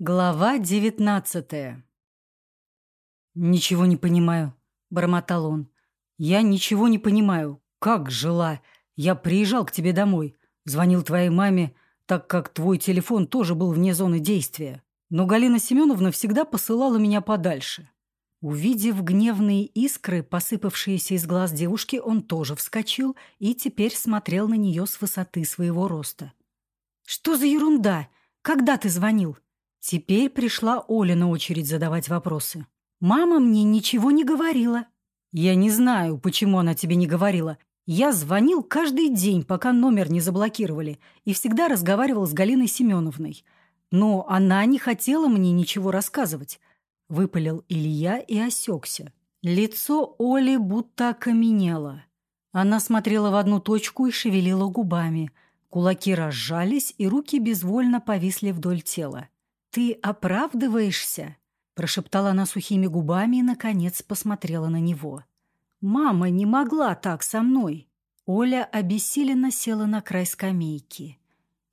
Глава девятнадцатая «Ничего не понимаю», — бормотал он. «Я ничего не понимаю. Как жила? Я приезжал к тебе домой, звонил твоей маме, так как твой телефон тоже был вне зоны действия. Но Галина Семеновна всегда посылала меня подальше». Увидев гневные искры, посыпавшиеся из глаз девушки, он тоже вскочил и теперь смотрел на нее с высоты своего роста. «Что за ерунда? Когда ты звонил?» Теперь пришла Оля на очередь задавать вопросы. «Мама мне ничего не говорила». «Я не знаю, почему она тебе не говорила. Я звонил каждый день, пока номер не заблокировали, и всегда разговаривал с Галиной Семеновной. Но она не хотела мне ничего рассказывать». Выпалил Илья и осекся. Лицо Оли будто окаменело. Она смотрела в одну точку и шевелила губами. Кулаки разжались, и руки безвольно повисли вдоль тела. «Ты оправдываешься?» – прошептала она сухими губами и, наконец, посмотрела на него. «Мама не могла так со мной!» Оля обессиленно села на край скамейки.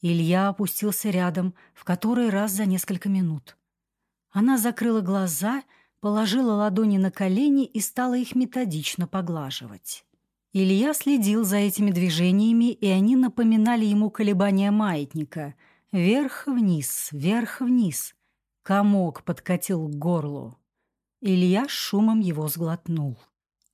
Илья опустился рядом в который раз за несколько минут. Она закрыла глаза, положила ладони на колени и стала их методично поглаживать. Илья следил за этими движениями, и они напоминали ему колебания маятника – Вверх-вниз, вверх-вниз. Комок подкатил к горлу. Илья шумом его сглотнул.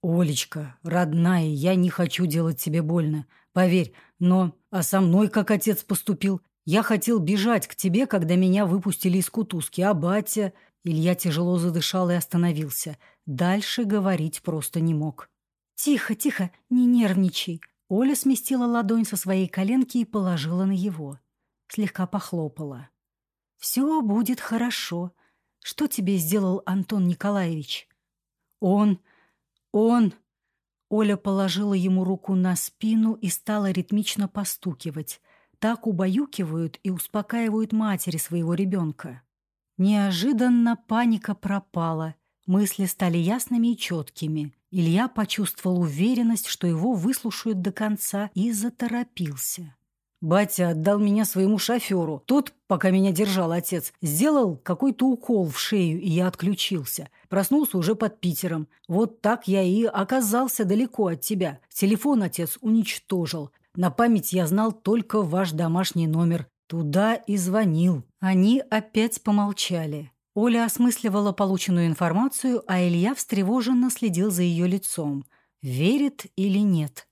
«Олечка, родная, я не хочу делать тебе больно. Поверь, но... А со мной как отец поступил? Я хотел бежать к тебе, когда меня выпустили из кутузки, а батя...» Илья тяжело задышал и остановился. Дальше говорить просто не мог. «Тихо, тихо, не нервничай». Оля сместила ладонь со своей коленки и положила на его слегка похлопала. «Все будет хорошо. Что тебе сделал Антон Николаевич?» «Он... он...» Оля положила ему руку на спину и стала ритмично постукивать. Так убаюкивают и успокаивают матери своего ребенка. Неожиданно паника пропала. Мысли стали ясными и четкими. Илья почувствовал уверенность, что его выслушают до конца, и заторопился. Батя отдал меня своему шоферу. Тот, пока меня держал отец, сделал какой-то укол в шею, и я отключился. Проснулся уже под Питером. Вот так я и оказался далеко от тебя. Телефон отец уничтожил. На память я знал только ваш домашний номер. Туда и звонил. Они опять помолчали. Оля осмысливала полученную информацию, а Илья встревоженно следил за ее лицом. Верит или нет?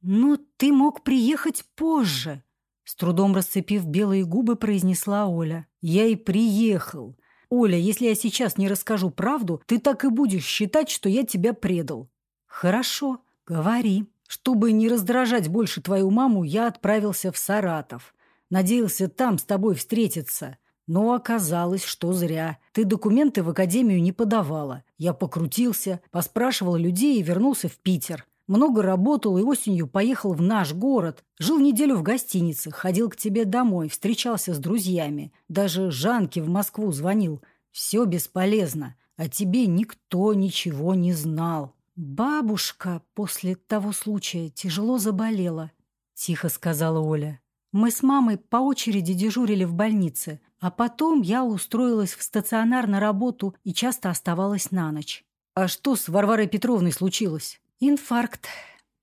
«Но ты мог приехать позже», с трудом расцепив белые губы, произнесла Оля. «Я и приехал. Оля, если я сейчас не расскажу правду, ты так и будешь считать, что я тебя предал». «Хорошо, говори». Чтобы не раздражать больше твою маму, я отправился в Саратов. Надеялся там с тобой встретиться. Но оказалось, что зря. Ты документы в академию не подавала. Я покрутился, поспрашивал людей и вернулся в Питер. Много работал и осенью поехал в наш город. Жил неделю в гостинице, ходил к тебе домой, встречался с друзьями. Даже Жанке в Москву звонил. Все бесполезно. А тебе никто ничего не знал. Бабушка после того случая тяжело заболела, тихо сказала Оля. Мы с мамой по очереди дежурили в больнице, а потом я устроилась в стационар на работу и часто оставалась на ночь. А что с Варварой Петровной случилось? Инфаркт.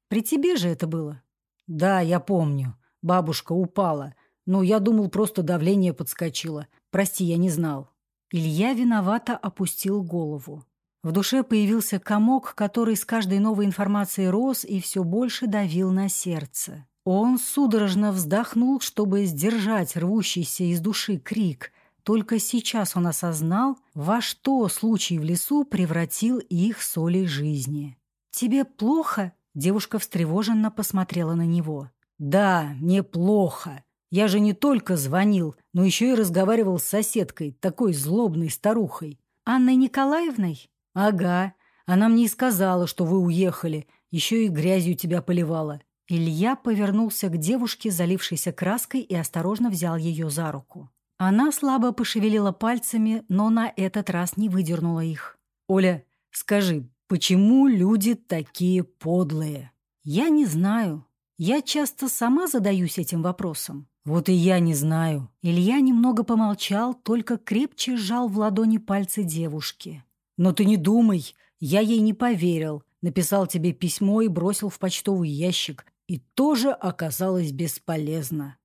При тебе же это было? Да, я помню. Бабушка упала. Но я думал, просто давление подскочило. Прости, я не знал. Илья виновато опустил голову. В душе появился комок, который с каждой новой информацией рос и все больше давил на сердце. Он судорожно вздохнул, чтобы сдержать рвущийся из души крик. Только сейчас он осознал, во что случай в лесу превратил их солей жизни. «Тебе плохо?» Девушка встревоженно посмотрела на него. «Да, мне плохо. Я же не только звонил, но еще и разговаривал с соседкой, такой злобной старухой». «Анной Николаевной?» «Ага. Она мне и сказала, что вы уехали. Еще и грязью тебя поливала». Илья повернулся к девушке, залившейся краской, и осторожно взял ее за руку. Она слабо пошевелила пальцами, но на этот раз не выдернула их. «Оля, скажи, Почему люди такие подлые? Я не знаю. Я часто сама задаюсь этим вопросом. Вот и я не знаю. Илья немного помолчал, только крепче сжал в ладони пальцы девушки. Но ты не думай, я ей не поверил. Написал тебе письмо и бросил в почтовый ящик. И тоже оказалось бесполезно.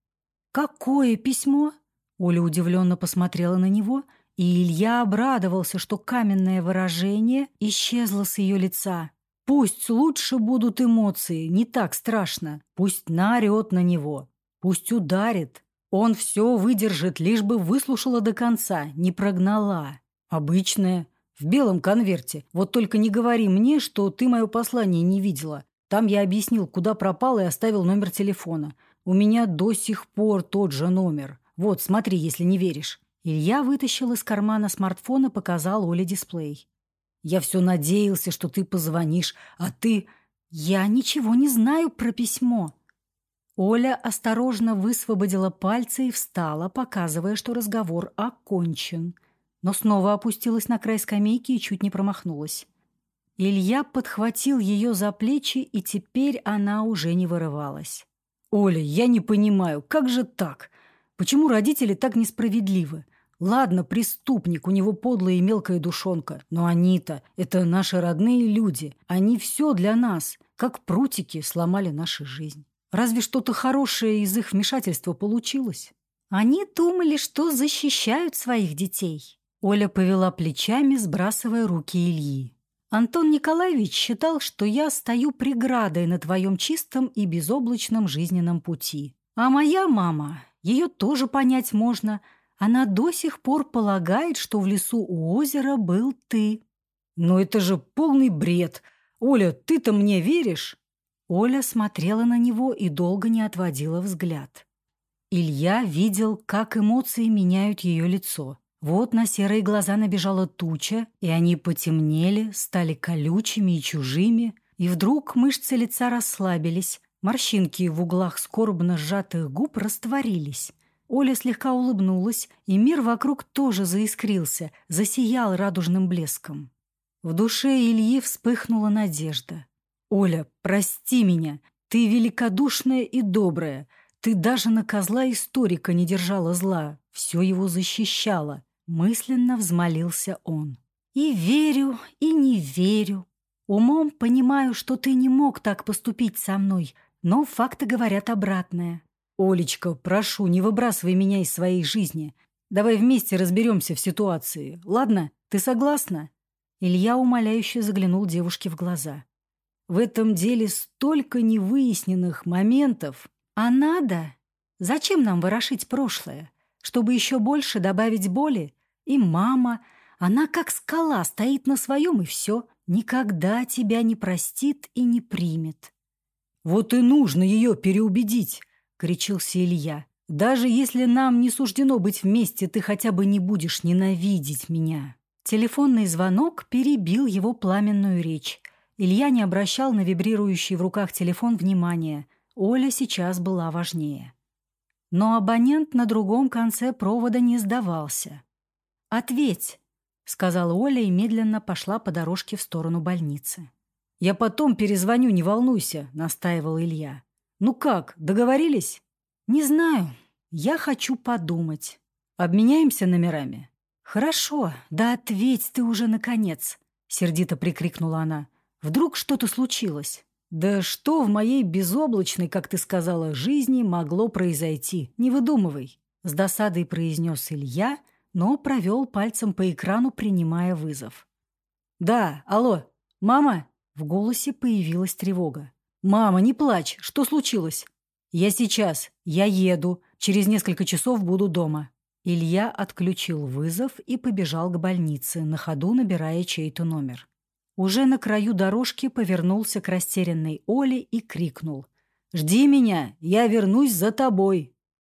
Какое письмо? Оля удивленно посмотрела на него, и Илья обрадовался, что каменное выражение исчезло с ее лица. Пусть лучше будут эмоции, не так страшно. Пусть наорет на него. Пусть ударит. Он все выдержит, лишь бы выслушала до конца, не прогнала. Обычная, в белом конверте. Вот только не говори мне, что ты мое послание не видела. Там я объяснил, куда пропал и оставил номер телефона. У меня до сих пор тот же номер. Вот, смотри, если не веришь. Илья вытащил из кармана смартфона, показал Оле дисплей. Я все надеялся, что ты позвонишь, а ты... Я ничего не знаю про письмо. Оля осторожно высвободила пальцы и встала, показывая, что разговор окончен. Но снова опустилась на край скамейки и чуть не промахнулась. Илья подхватил ее за плечи, и теперь она уже не вырывалась. «Оля, я не понимаю, как же так? Почему родители так несправедливы? Ладно, преступник, у него подлая и мелкая душонка, но они-то — это наши родные люди. Они все для нас, как прутики, сломали нашу жизнь». Разве что-то хорошее из их вмешательства получилось? Они думали, что защищают своих детей. Оля повела плечами, сбрасывая руки Ильи. Антон Николаевич считал, что я стою преградой на твоем чистом и безоблачном жизненном пути. А моя мама, ее тоже понять можно, она до сих пор полагает, что в лесу у озера был ты. Но это же полный бред. Оля, ты-то мне веришь? Оля смотрела на него и долго не отводила взгляд. Илья видел, как эмоции меняют ее лицо. Вот на серые глаза набежала туча, и они потемнели, стали колючими и чужими, и вдруг мышцы лица расслабились, морщинки в углах скорбно сжатых губ растворились. Оля слегка улыбнулась, и мир вокруг тоже заискрился, засиял радужным блеском. В душе Ильи вспыхнула надежда. «Оля, прости меня. Ты великодушная и добрая. Ты даже на козла историка не держала зла. Все его защищала». Мысленно взмолился он. «И верю, и не верю. Умом понимаю, что ты не мог так поступить со мной, но факты говорят обратное». «Олечка, прошу, не выбрасывай меня из своей жизни. Давай вместе разберемся в ситуации. Ладно? Ты согласна?» Илья умоляюще заглянул девушке в глаза. В этом деле столько невыясненных моментов. А надо? Зачем нам ворошить прошлое? Чтобы еще больше добавить боли? И мама, она как скала, стоит на своем и все. Никогда тебя не простит и не примет. «Вот и нужно ее переубедить!» — кричился Илья. «Даже если нам не суждено быть вместе, ты хотя бы не будешь ненавидеть меня». Телефонный звонок перебил его пламенную речь. Илья не обращал на вибрирующий в руках телефон внимания. Оля сейчас была важнее. Но абонент на другом конце провода не сдавался. «Ответь!» — сказала Оля и медленно пошла по дорожке в сторону больницы. «Я потом перезвоню, не волнуйся», — настаивал Илья. «Ну как, договорились?» «Не знаю. Я хочу подумать. Обменяемся номерами?» «Хорошо, да ответь ты уже наконец!» — сердито прикрикнула она. Вдруг что-то случилось? Да что в моей безоблачной, как ты сказала, жизни могло произойти? Не выдумывай. С досадой произнес Илья, но провел пальцем по экрану, принимая вызов. «Да, алло, мама?» В голосе появилась тревога. «Мама, не плачь, что случилось?» «Я сейчас, я еду, через несколько часов буду дома». Илья отключил вызов и побежал к больнице, на ходу набирая чей-то номер. Уже на краю дорожки повернулся к растерянной Оле и крикнул. «Жди меня, я вернусь за тобой!»